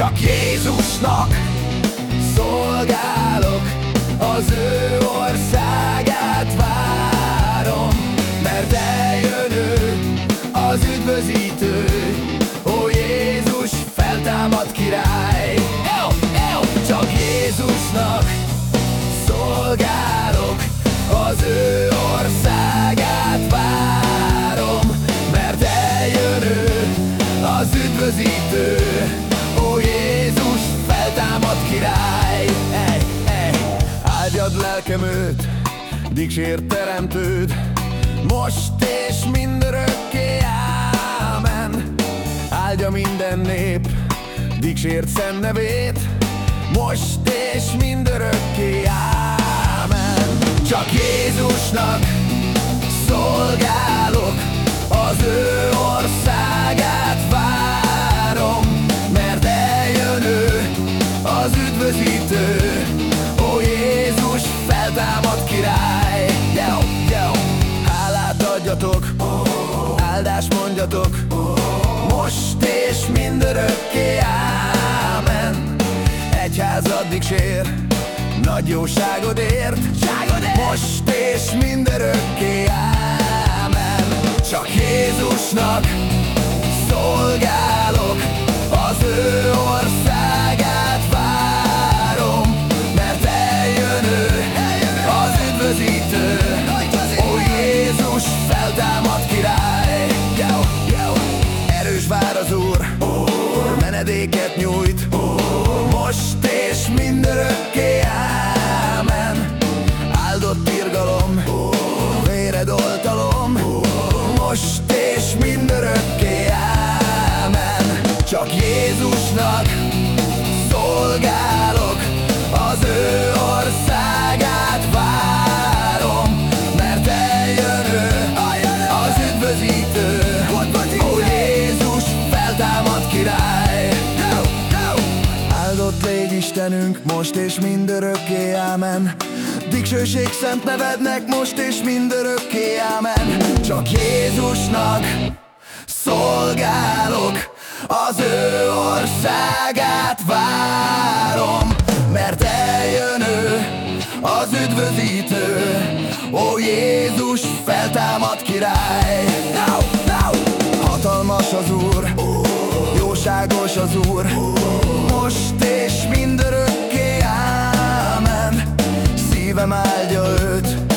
Csak Jézusnak szolgálok az ő ország. Dicsért teremtőd, most és mindörökké, ámen. Áldja minden nép, dicsért szent nevét, most és mindörökké, ámen. Csak Jézusnak szolgálok, az ő országát Dicsér, nagy jóságodért, most és mindörökké, ámen. Csak Jézusnak szolgálok, az ő országát várom, mert eljön ő, az üdvözítő, ó Jézus feltámad király. Erős vár az Úr, menedéket nyújt, és mindörökké, ámen. Áldott irgalom, véred oltalom, most és mindörökké, ámen. Csak Jézusnak szolgálok, az ő Istenünk, most és mindörökké, ámen. Dicsőség szent nevednek, most és mindörökké, ámen. Csak Jézusnak szolgálok, az ő országát várom. Mert eljön ő, az üdvözítő, ó Jézus feltámad király az Úr, most és mindörökké, ámen. Szívem áldja őt,